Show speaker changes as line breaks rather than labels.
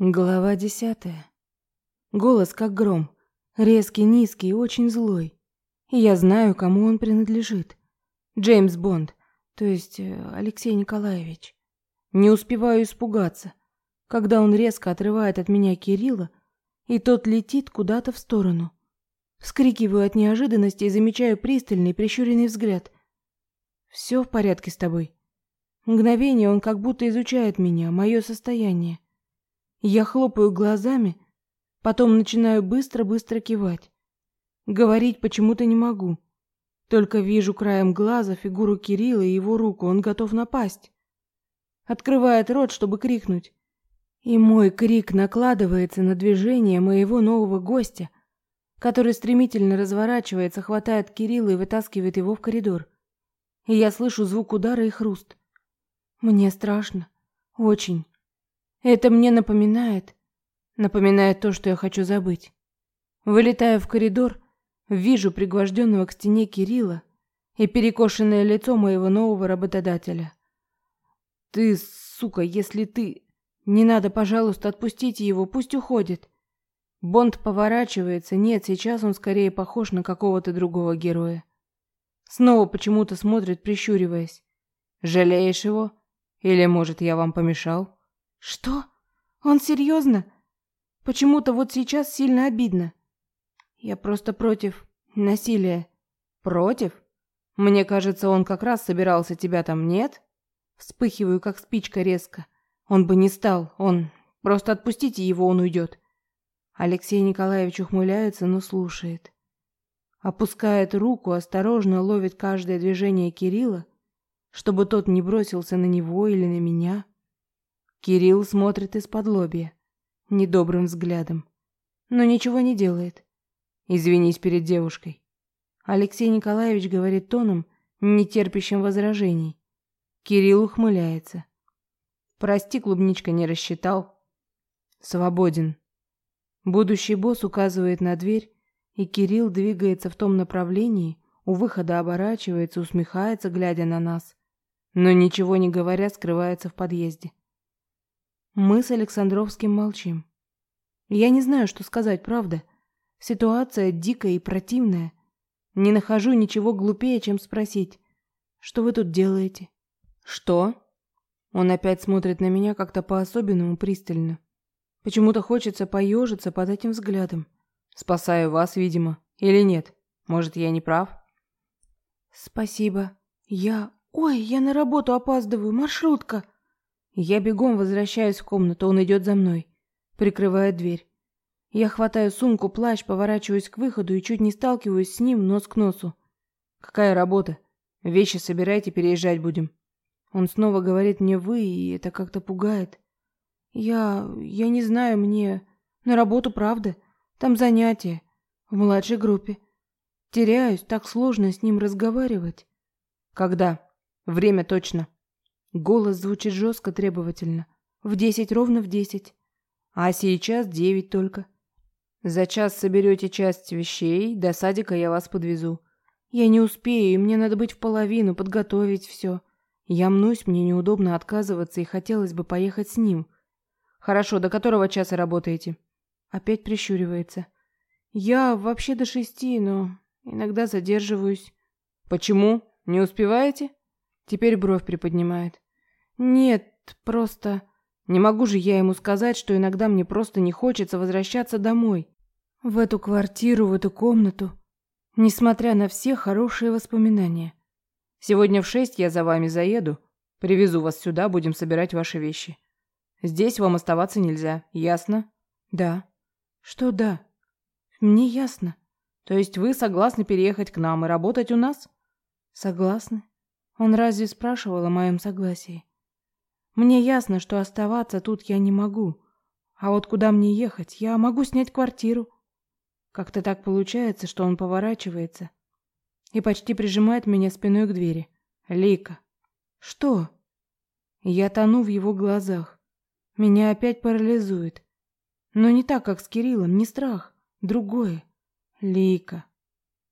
Глава десятая. Голос как гром, резкий, низкий и очень злой. И я знаю, кому он принадлежит. Джеймс Бонд, то есть э, Алексей Николаевич. Не успеваю испугаться, когда он резко отрывает от меня Кирилла, и тот летит куда-то в сторону. Вскрикиваю от неожиданности и замечаю пристальный прищуренный взгляд. Все в порядке с тобой. Мгновение он как будто изучает меня, мое состояние. Я хлопаю глазами, потом начинаю быстро-быстро кивать. Говорить почему-то не могу. Только вижу краем глаза фигуру Кирилла и его руку, он готов напасть. Открывает рот, чтобы крикнуть. И мой крик накладывается на движение моего нового гостя, который стремительно разворачивается, хватает Кирилла и вытаскивает его в коридор. И я слышу звук удара и хруст. Мне страшно. Очень. Это мне напоминает... Напоминает то, что я хочу забыть. Вылетая в коридор, вижу пригвожденного к стене Кирилла и перекошенное лицо моего нового работодателя. «Ты, сука, если ты...» «Не надо, пожалуйста, отпустите его, пусть уходит». Бонд поворачивается. Нет, сейчас он скорее похож на какого-то другого героя. Снова почему-то смотрит, прищуриваясь. «Жалеешь его? Или, может, я вам помешал?» Что? Он серьезно? Почему-то вот сейчас сильно обидно. Я просто против насилия. Против? Мне кажется, он как раз собирался тебя там, нет? Вспыхиваю, как спичка резко. Он бы не стал, он... Просто отпустите его, он уйдет. Алексей Николаевич ухмыляется, но слушает. Опускает руку, осторожно ловит каждое движение Кирилла, чтобы тот не бросился на него или на меня. Кирилл смотрит из-под лобья, недобрым взглядом, но ничего не делает. Извинись перед девушкой. Алексей Николаевич говорит тоном, не терпящим возражений. Кирилл ухмыляется. Прости, клубничка не рассчитал. Свободен. Будущий босс указывает на дверь, и Кирилл двигается в том направлении, у выхода оборачивается, усмехается, глядя на нас, но ничего не говоря, скрывается в подъезде. Мы с Александровским молчим. Я не знаю, что сказать, правда. Ситуация дикая и противная. Не нахожу ничего глупее, чем спросить: "Что вы тут делаете?" "Что?" Он опять смотрит на меня как-то по-особенному пристально. Почему-то хочется поежиться под этим взглядом. Спасаю вас, видимо, или нет? Может, я не прав? Спасибо. Я, ой, я на работу опаздываю, маршрутка. Я бегом возвращаюсь в комнату, он идет за мной, прикрывает дверь. Я хватаю сумку, плащ, поворачиваюсь к выходу и чуть не сталкиваюсь с ним нос к носу. Какая работа? Вещи собирайте, переезжать будем. Он снова говорит мне вы, и это как-то пугает. Я я не знаю, мне на работу, правда? Там занятия в младшей группе. Теряюсь, так сложно с ним разговаривать. Когда? Время точно. Голос звучит жестко, требовательно. В десять, ровно в десять. А сейчас девять только. За час соберете часть вещей, до садика я вас подвезу. Я не успею, и мне надо быть в половину, подготовить все. Я мнусь, мне неудобно отказываться, и хотелось бы поехать с ним. Хорошо, до которого часа работаете? Опять прищуривается. Я вообще до шести, но иногда задерживаюсь. Почему? Не успеваете? Теперь бровь приподнимает. Нет, просто не могу же я ему сказать, что иногда мне просто не хочется возвращаться домой, в эту квартиру, в эту комнату, несмотря на все хорошие воспоминания. Сегодня в шесть я за вами заеду, привезу вас сюда, будем собирать ваши вещи. Здесь вам оставаться нельзя, ясно? Да. Что да? Мне ясно. То есть вы согласны переехать к нам и работать у нас? Согласны. Он разве спрашивал о моем согласии? Мне ясно, что оставаться тут я не могу. А вот куда мне ехать? Я могу снять квартиру. Как-то так получается, что он поворачивается и почти прижимает меня спиной к двери. Лика. Что? Я тону в его глазах. Меня опять парализует. Но не так, как с Кириллом, не страх, другое. Лика.